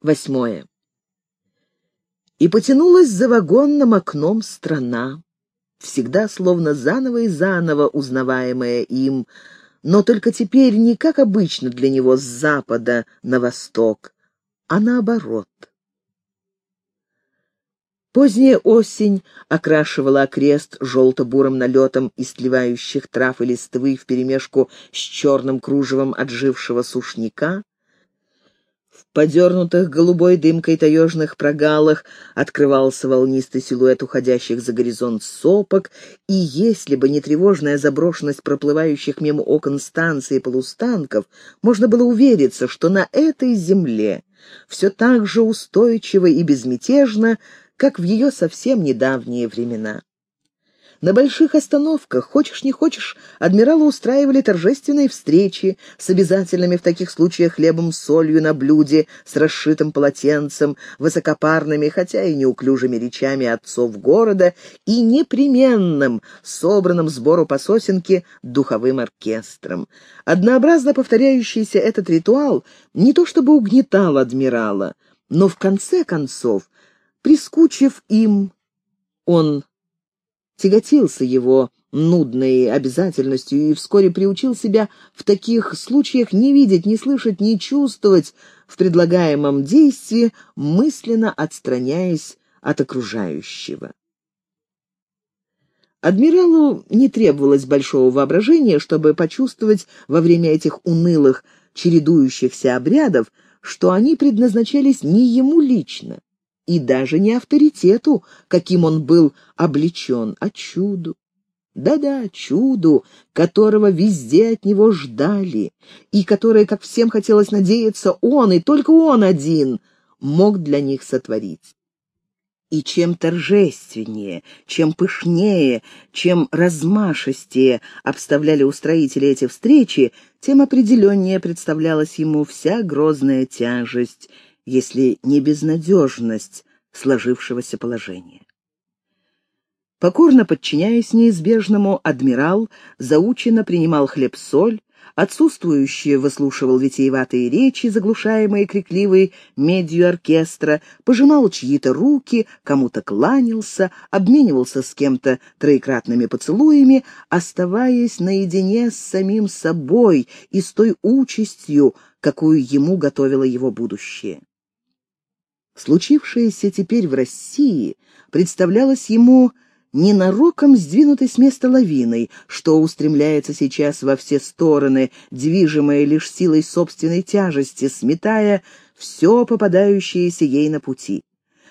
Восьмое. И потянулась за вагонным окном страна, всегда словно заново и заново узнаваемая им, но только теперь не как обычно для него с запада на восток, а наоборот. Поздняя осень окрашивала окрест желто-бурым налетом истлевающих трав и листвы вперемешку с черным кружевом отжившего сушняка, подернутых голубой дымкой таежных прогалах открывался волнистый силуэт уходящих за горизонт сопок, и если бы не тревожная заброшенность проплывающих мимо окон станции полустанков, можно было увериться, что на этой земле все так же устойчиво и безмятежно, как в ее совсем недавние времена. На больших остановках, хочешь не хочешь, адмиралы устраивали торжественные встречи с обязательными в таких случаях хлебом солью на блюде, с расшитым полотенцем, высокопарными, хотя и неуклюжими речами отцов города и непременным, собранным сбору по сосенке духовым оркестром. Однообразно повторяющийся этот ритуал не то чтобы угнетал адмирала, но в конце концов, прискучив им, он тяготился его нудной обязательностью и вскоре приучил себя в таких случаях не видеть, не слышать, не чувствовать в предлагаемом действии, мысленно отстраняясь от окружающего. Адмиралу не требовалось большого воображения, чтобы почувствовать во время этих унылых, чередующихся обрядов, что они предназначались не ему лично и даже не авторитету, каким он был облечен, а чуду. Да-да, чуду, которого везде от него ждали, и которое, как всем хотелось надеяться, он, и только он один, мог для них сотворить. И чем торжественнее, чем пышнее, чем размашистее обставляли устроители эти встречи, тем определеннее представлялась ему вся грозная тяжесть — если не безнадежность сложившегося положения. Покорно подчиняясь неизбежному, адмирал заученно принимал хлеб-соль, отсутствующие выслушивал витиеватые речи, заглушаемые крикливой медью оркестра, пожимал чьи-то руки, кому-то кланялся, обменивался с кем-то троекратными поцелуями, оставаясь наедине с самим собой и с той участью, какую ему готовило его будущее. Случившееся теперь в России представлялось ему ненароком сдвинутой с места лавиной, что устремляется сейчас во все стороны, движимая лишь силой собственной тяжести, сметая все попадающееся ей на пути.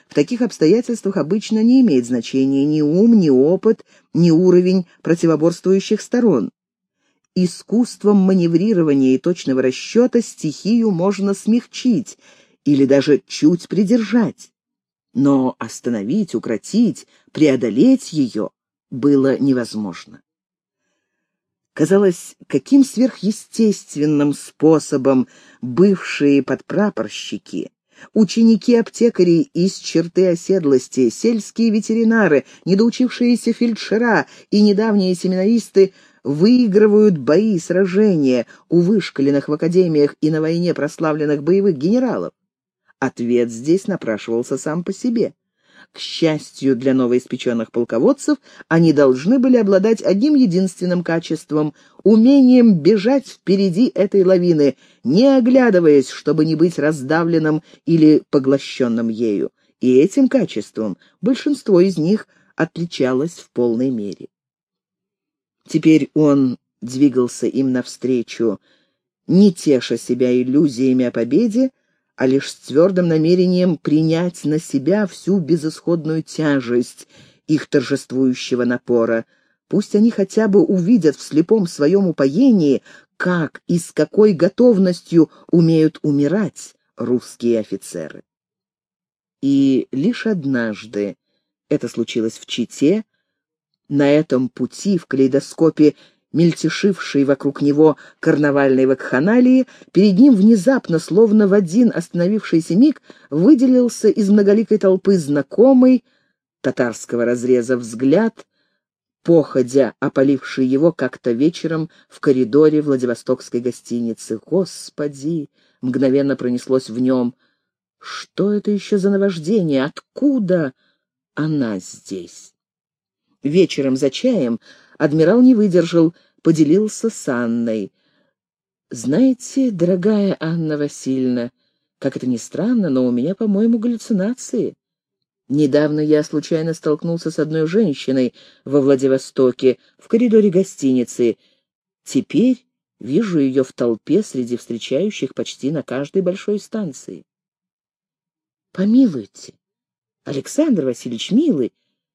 В таких обстоятельствах обычно не имеет значения ни ум, ни опыт, ни уровень противоборствующих сторон. Искусством маневрирования и точного расчета стихию можно смягчить, или даже чуть придержать. Но остановить, укротить, преодолеть ее было невозможно. Казалось, каким сверхъестественным способом бывшие подпрапорщики, ученики-аптекари из черты оседлости, сельские ветеринары, недоучившиеся фельдшера и недавние семинаристы выигрывают бои, сражения у вышкаленных в академиях и на войне прославленных боевых генералов. Ответ здесь напрашивался сам по себе. К счастью для новоиспеченных полководцев, они должны были обладать одним единственным качеством — умением бежать впереди этой лавины, не оглядываясь, чтобы не быть раздавленным или поглощенным ею. И этим качеством большинство из них отличалось в полной мере. Теперь он двигался им навстречу, не теша себя иллюзиями о победе, а лишь с твердым намерением принять на себя всю безысходную тяжесть их торжествующего напора. Пусть они хотя бы увидят в слепом своем упоении, как и с какой готовностью умеют умирать русские офицеры. И лишь однажды, это случилось в Чите, на этом пути в калейдоскопе мельтешившей вокруг него карнавальной вакханалии, перед ним внезапно, словно в один остановившийся миг, выделился из многоликой толпы знакомый татарского разреза взгляд, походя опаливший его как-то вечером в коридоре Владивостокской гостиницы. Господи! Мгновенно пронеслось в нем. Что это еще за наваждение? Откуда она здесь? Вечером за чаем адмирал не выдержал, поделился с Анной. «Знаете, дорогая Анна Васильевна, как это ни странно, но у меня, по-моему, галлюцинации. Недавно я случайно столкнулся с одной женщиной во Владивостоке в коридоре гостиницы. Теперь вижу ее в толпе среди встречающих почти на каждой большой станции. Помилуйте, Александр Васильевич, милый,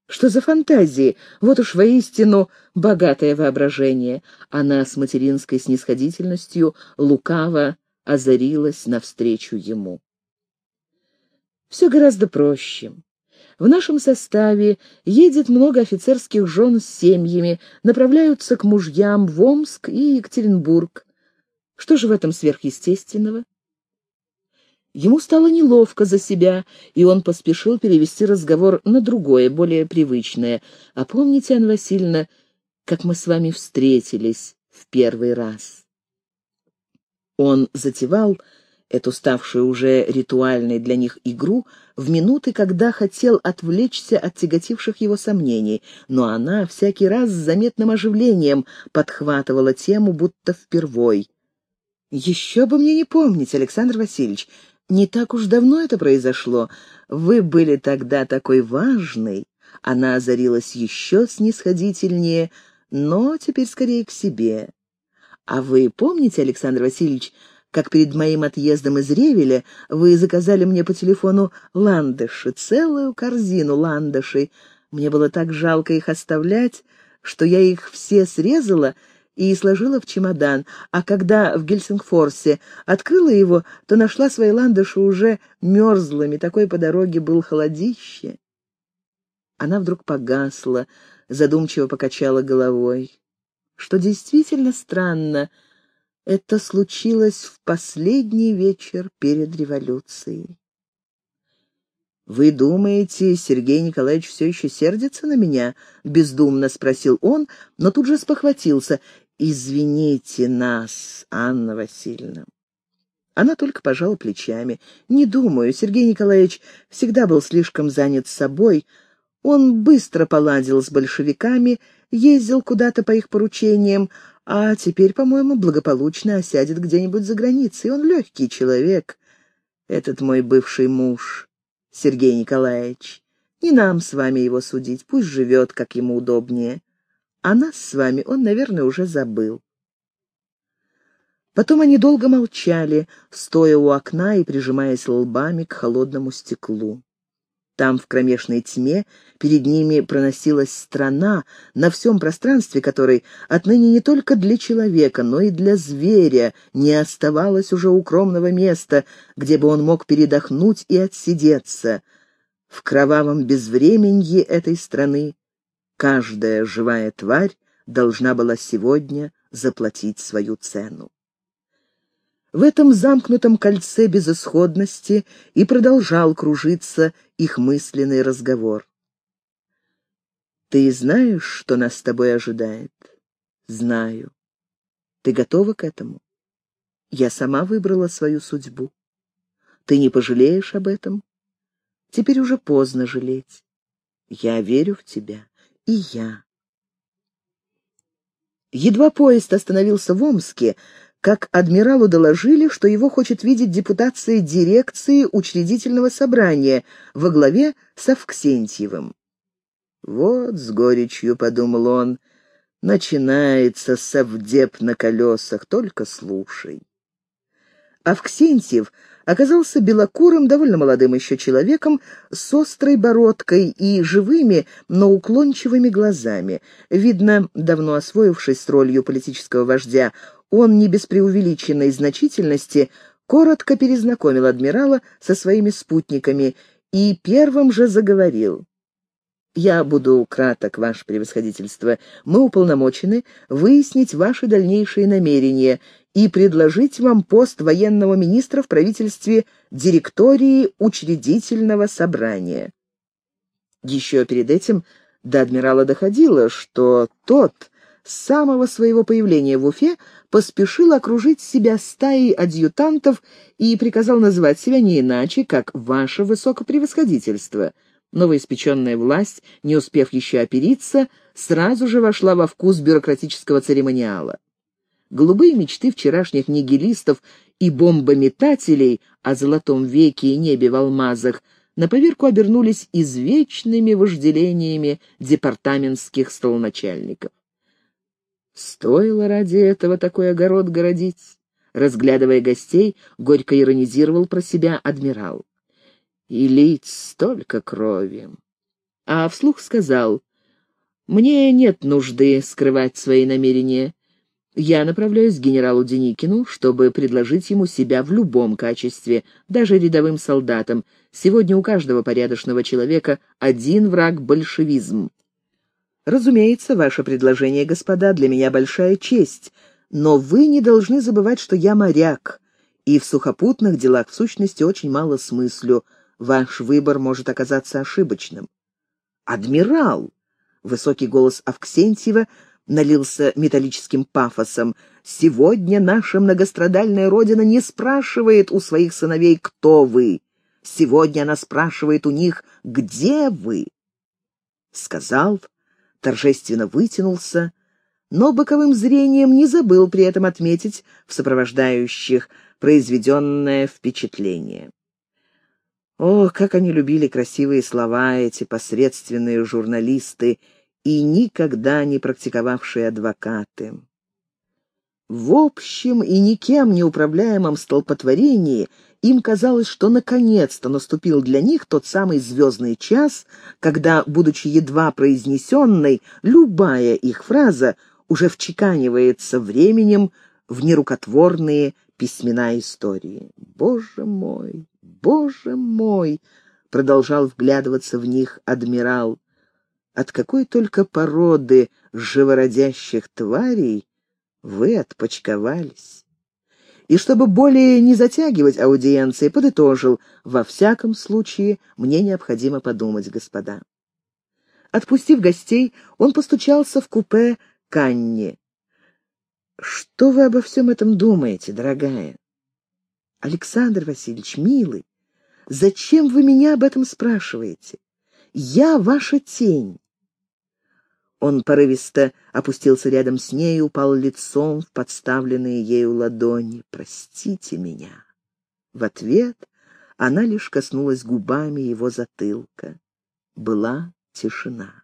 что за фантазии? Вот уж воистину богатое воображение. Она с материнской снисходительностью лукаво озарилась навстречу ему. Все гораздо проще. В нашем составе едет много офицерских жен с семьями, направляются к мужьям в Омск и Екатеринбург. Что же в этом сверхъестественного? Ему стало неловко за себя, и он поспешил перевести разговор на другое, более привычное. «А помните, Анна Васильевна, как мы с вами встретились в первый раз?» Он затевал эту ставшую уже ритуальной для них игру в минуты, когда хотел отвлечься от тяготивших его сомнений, но она всякий раз с заметным оживлением подхватывала тему, будто впервой. «Еще бы мне не помнить, Александр Васильевич, не так уж давно это произошло. Вы были тогда такой важный». Она озарилась еще снисходительнее, но теперь скорее к себе. «А вы помните, Александр Васильевич, как перед моим отъездом из Ревеля вы заказали мне по телефону ландыши, целую корзину ландышей. Мне было так жалко их оставлять, что я их все срезала и сложила в чемодан, а когда в Гельсингфорсе открыла его, то нашла свои ландыши уже мерзлыми, такой по дороге был холодище. Она вдруг погасла, задумчиво покачала головой. Что действительно странно — это случилось в последний вечер перед революцией. «Вы думаете, Сергей Николаевич все еще сердится на меня?» — бездумно спросил он, но тут же спохватился. «Извините нас, Анна Васильевна». Она только пожала плечами. «Не думаю, Сергей Николаевич всегда был слишком занят собой. Он быстро поладил с большевиками, ездил куда-то по их поручениям, а теперь, по-моему, благополучно осядет где-нибудь за границей. Он легкий человек, этот мой бывший муж, Сергей Николаевич. Не нам с вами его судить, пусть живет, как ему удобнее. А нас с вами он, наверное, уже забыл. Потом они долго молчали, стоя у окна и прижимаясь лбами к холодному стеклу. Там, в кромешной тьме, перед ними проносилась страна, на всем пространстве которой отныне не только для человека, но и для зверя не оставалось уже укромного места, где бы он мог передохнуть и отсидеться. В кровавом безвременье этой страны каждая живая тварь должна была сегодня заплатить свою цену. В этом замкнутом кольце безысходности и продолжал кружиться их мысленный разговор. «Ты знаешь, что нас с тобой ожидает?» «Знаю. Ты готова к этому?» «Я сама выбрала свою судьбу. Ты не пожалеешь об этом?» «Теперь уже поздно жалеть. Я верю в тебя, и я». Едва поезд остановился в Омске, как адмиралу доложили, что его хочет видеть депутация дирекции учредительного собрания во главе с Авксентьевым. «Вот с горечью», — подумал он, — «начинается совдеп на колесах, только слушай». Авксентьев оказался белокурым, довольно молодым еще человеком, с острой бородкой и живыми, но уклончивыми глазами. Видно, давно освоившись ролью политического вождя, он не без преувеличенной значительности коротко перезнакомил адмирала со своими спутниками и первым же заговорил. «Я буду краток, ваше превосходительство. Мы уполномочены выяснить ваши дальнейшие намерения и предложить вам пост военного министра в правительстве директории учредительного собрания». Еще перед этим до адмирала доходило, что тот с самого своего появления в Уфе поспешил окружить себя стаей адъютантов и приказал называть себя не иначе, как «Ваше Высокопревосходительство». Новоиспеченная власть, не успев еще опериться, сразу же вошла во вкус бюрократического церемониала. Голубые мечты вчерашних нигилистов и бомбометателей о золотом веке и небе в алмазах на поверку обернулись извечными вожделениями департаментских столоначальников. Стоило ради этого такой огород городить. Разглядывая гостей, горько иронизировал про себя адмирал. И лить столько крови. А вслух сказал, «Мне нет нужды скрывать свои намерения. Я направляюсь к генералу Деникину, чтобы предложить ему себя в любом качестве, даже рядовым солдатам. Сегодня у каждого порядочного человека один враг — большевизм. Разумеется, ваше предложение, господа, для меня большая честь, но вы не должны забывать, что я моряк, и в сухопутных делах в сущности очень мало смыслю. Ваш выбор может оказаться ошибочным. «Адмирал!» — высокий голос Авксентьева налился металлическим пафосом. «Сегодня наша многострадальная родина не спрашивает у своих сыновей, кто вы. Сегодня она спрашивает у них, где вы?» Сказал, торжественно вытянулся, но боковым зрением не забыл при этом отметить в сопровождающих произведенное впечатление. О, как они любили красивые слова эти посредственные журналисты и никогда не практиковавшие адвокаты. В общем и никем не управляемом столпотворении им казалось, что наконец-то наступил для них тот самый звездный час, когда, будучи едва произнесенной, любая их фраза уже вчеканивается временем в нерукотворные письмена истории. «Боже мой, боже мой!» — продолжал вглядываться в них адмирал. «От какой только породы живородящих тварей вы отпочковались?» и, чтобы более не затягивать аудиенции, подытожил, «Во всяком случае, мне необходимо подумать, господа». Отпустив гостей, он постучался в купе Канни. «Что вы обо всем этом думаете, дорогая?» «Александр Васильевич, милый, зачем вы меня об этом спрашиваете? Я ваша тень. Он порывисто опустился рядом с ней и упал лицом в подставленные ею ладони. «Простите меня». В ответ она лишь коснулась губами его затылка. Была тишина.